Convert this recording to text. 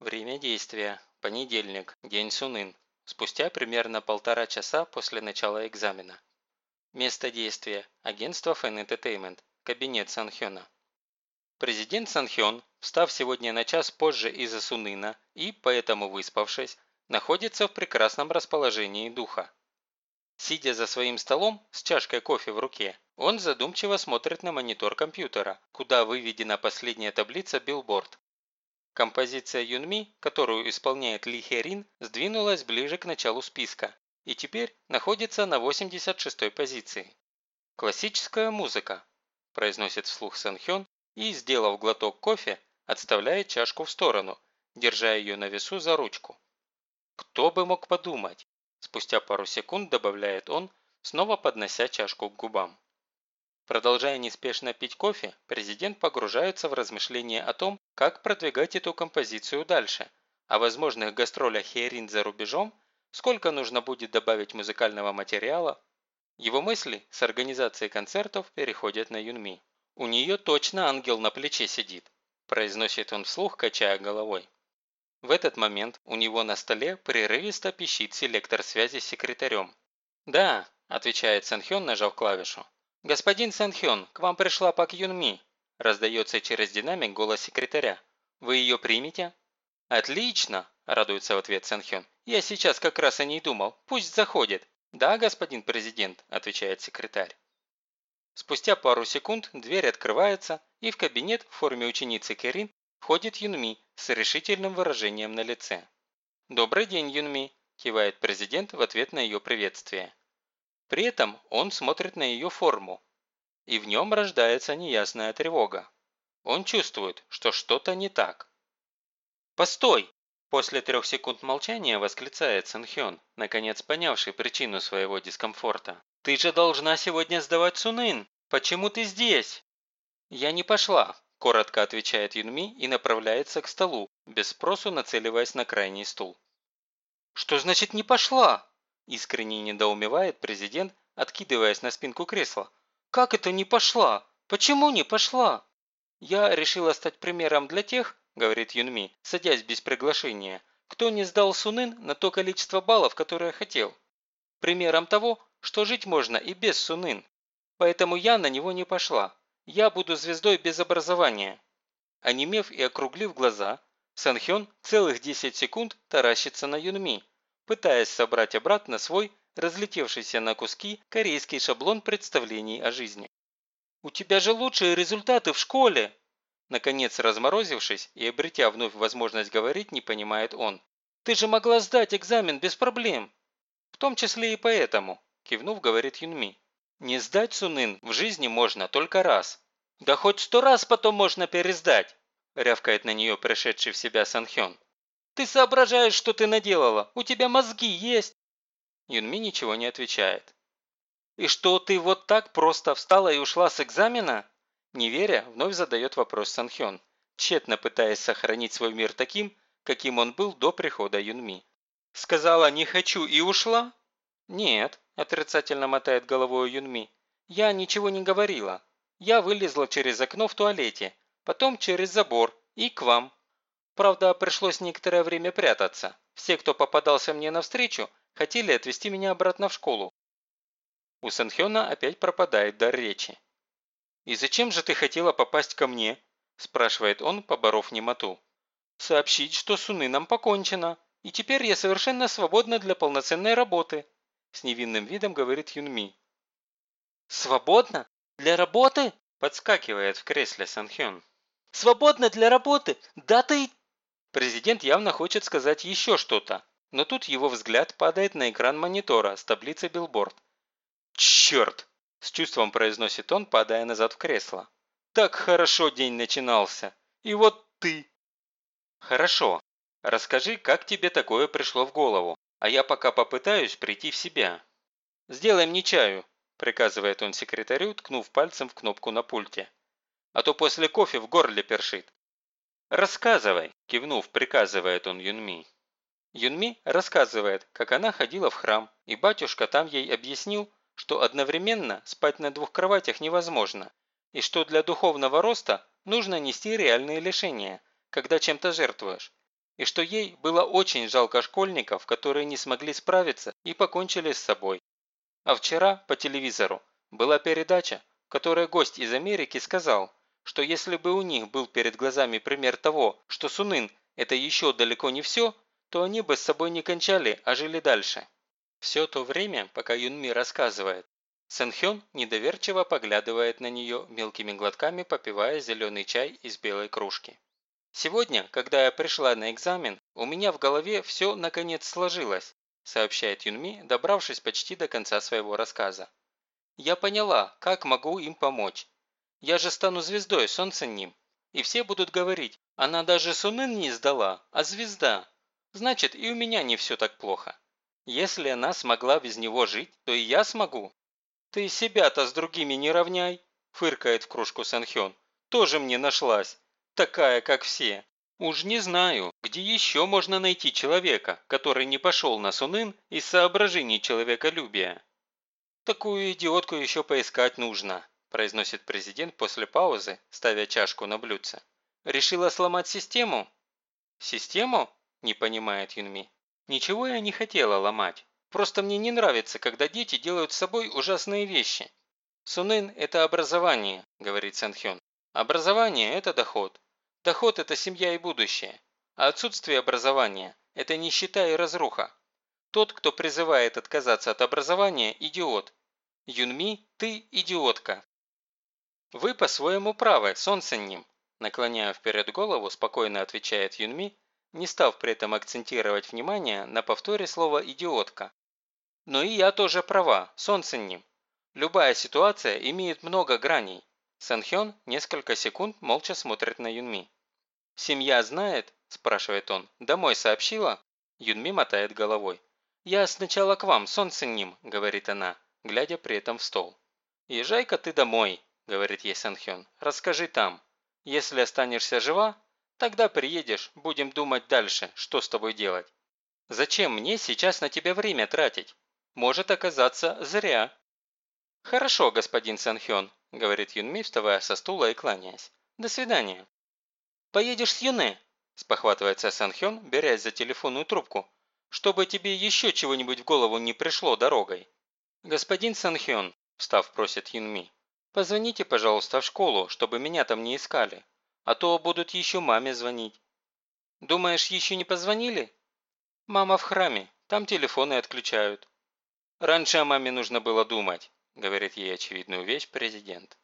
Время действия. Понедельник. День Сунын. Спустя примерно полтора часа после начала экзамена. Место действия. Агентство Fan Entertainment. Кабинет Санхёна. Президент Санхён, встав сегодня на час позже из-за Сунына и, поэтому выспавшись, находится в прекрасном расположении духа. Сидя за своим столом с чашкой кофе в руке, он задумчиво смотрит на монитор компьютера, куда выведена последняя таблица билборд. Композиция Юнми, которую исполняет Ли Херин, сдвинулась ближе к началу списка и теперь находится на 86-й позиции. «Классическая музыка», – произносит вслух Сэн Хён и, сделав глоток кофе, отставляет чашку в сторону, держа ее на весу за ручку. Кто бы мог подумать? Спустя пару секунд добавляет он, снова поднося чашку к губам. Продолжая неспешно пить кофе, президент погружается в размышления о том, как продвигать эту композицию дальше, о возможных гастролях Херин за рубежом, сколько нужно будет добавить музыкального материала. Его мысли с организацией концертов переходят на Юнми. «У нее точно ангел на плече сидит», – произносит он вслух, качая головой. В этот момент у него на столе прерывисто пищит селектор связи с секретарем. «Да», – отвечает Сэнхён, нажав клавишу. «Господин Сэнхён, к вам пришла Пак Юнми», – раздается через динамик голос секретаря. «Вы ее примете?» «Отлично!» – радуется в ответ Сэнхён. «Я сейчас как раз о ней думал. Пусть заходит». «Да, господин президент», – отвечает секретарь. Спустя пару секунд дверь открывается, и в кабинет в форме ученицы Керин входит Юнми с решительным выражением на лице. «Добрый день, Юнми», – кивает президент в ответ на ее приветствие. При этом он смотрит на ее форму, и в нем рождается неясная тревога. Он чувствует, что что-то не так. «Постой!» – после трех секунд молчания восклицает Сэнхён, наконец понявший причину своего дискомфорта. «Ты же должна сегодня сдавать Сунын! Почему ты здесь?» «Я не пошла», Коротко отвечает Юнми и направляется к столу, без спросу нацеливаясь на крайний стул. «Что значит не пошла?» Искренне недоумевает президент, откидываясь на спинку кресла. «Как это не пошла? Почему не пошла?» «Я решила стать примером для тех, – говорит Юнми, садясь без приглашения, – кто не сдал Сунын на то количество баллов, которое хотел. Примером того, что жить можно и без Сунын. Поэтому я на него не пошла. Я буду звездой без образования». Онемев и округлив глаза, Санхён целых 10 секунд таращится на Юнми, пытаясь собрать обратно свой, разлетевшийся на куски, корейский шаблон представлений о жизни. «У тебя же лучшие результаты в школе!» Наконец разморозившись и обретя вновь возможность говорить, не понимает он. «Ты же могла сдать экзамен без проблем!» «В том числе и поэтому», кивнув, говорит Юнми. Не сдать Сунын в жизни можно только раз. Да хоть сто раз потом можно пересдать, рявкает на нее пришедший в себя Санхён. Ты соображаешь, что ты наделала? У тебя мозги есть? Юнми ничего не отвечает. «И что, ты вот так просто встала и ушла с экзамена?» Не веря, вновь задает вопрос Санхён, тщетно пытаясь сохранить свой мир таким, каким он был до прихода Юнми. «Сказала, не хочу и ушла?» «Нет», – отрицательно мотает головой Юнми. «Я ничего не говорила. Я вылезла через окно в туалете, потом через забор и к вам. Правда, пришлось некоторое время прятаться. Все, кто попадался мне навстречу, хотели отвезти меня обратно в школу». У Сэнхёна опять пропадает дар речи. «И зачем же ты хотела попасть ко мне?» – спрашивает он, поборов немоту. «Сообщить, что с Уныном покончено, и теперь я совершенно свободна для полноценной работы», с невинным видом говорит Юнми. «Свободно? Для работы?» Подскакивает в кресле Санхён. «Свободно для работы? Да ты...» Президент явно хочет сказать еще что-то, но тут его взгляд падает на экран монитора с таблицей билборд. «Черт!» – с чувством произносит он, падая назад в кресло. «Так хорошо день начинался. И вот ты!» «Хорошо. Расскажи, как тебе такое пришло в голову?» а я пока попытаюсь прийти в себя. «Сделай мне чаю», – приказывает он секретарю, ткнув пальцем в кнопку на пульте. «А то после кофе в горле першит». «Рассказывай», – кивнув, приказывает он Юнми. Юнми рассказывает, как она ходила в храм, и батюшка там ей объяснил, что одновременно спать на двух кроватях невозможно, и что для духовного роста нужно нести реальные лишения, когда чем-то жертвуешь. и что ей было очень жалко школьников, которые не смогли справиться и покончили с собой. А вчера по телевизору была передача, в которой гость из Америки сказал, что если бы у них был перед глазами пример того, что Сунын – это еще далеко не все, то они бы с собой не кончали, а жили дальше. Все то время, пока Юнми рассказывает, Сэнхён недоверчиво поглядывает на нее мелкими глотками, попивая зеленый чай из белой кружки. «Сегодня, когда я пришла на экзамен, у меня в голове все наконец сложилось», сообщает Юнми, добравшись почти до конца своего рассказа. «Я поняла, как могу им помочь. Я же стану звездой, солнце ним. И все будут говорить, она даже Сунын не сдала, а звезда. Значит, и у меня не все так плохо. Если она смогла без него жить, то и я смогу. Ты себя-то с другими не равняй, фыркает в кружку Санхён. Тоже мне нашлась такая, как все. Уж не знаю, где еще можно найти человека, который не пошел на Сунын из соображений человеколюбия. Такую идиотку еще поискать нужно, произносит президент после паузы, ставя чашку на блюдце. Решила сломать систему? Систему? Не понимает Юнми. Ничего я не хотела ломать. Просто мне не нравится, когда дети делают с собой ужасные вещи. Сунын – это образование, говорит Санхён. Образование – это доход. Доход – это семья и будущее. А отсутствие образования – это нищета и разруха. Тот, кто призывает отказаться от образования – идиот. Юнми, ты идиотка. Вы по-своему правы, солнце ним. Наклоняя вперед голову, спокойно отвечает Юнми, не став при этом акцентировать внимание на повторе слова «идиотка». Но и я тоже права, солнце ним. Любая ситуация имеет много граней. Санхён несколько секунд молча смотрит на Юнми. «Семья знает?» – спрашивает он. «Домой сообщила?» Юнми мотает головой. «Я сначала к вам, солнце ним», – говорит она, глядя при этом в стол. «Езжай-ка ты домой», – говорит ей Санхён. «Расскажи там. Если останешься жива, тогда приедешь, будем думать дальше, что с тобой делать. Зачем мне сейчас на тебя время тратить? Может оказаться зря». «Хорошо, господин Санхён», – говорит Юнми, вставая со стула и кланяясь. «До свидания». «Поедешь с Юне?» – спохватывается Санхён, берясь за телефонную трубку. «Чтобы тебе еще чего-нибудь в голову не пришло дорогой». «Господин Санхён», – встав, просит Юнми, – «позвоните, пожалуйста, в школу, чтобы меня там не искали. А то будут еще маме звонить». «Думаешь, еще не позвонили?» «Мама в храме, там телефоны отключают». «Раньше о маме нужно было думать», – говорит ей очевидную вещь президент.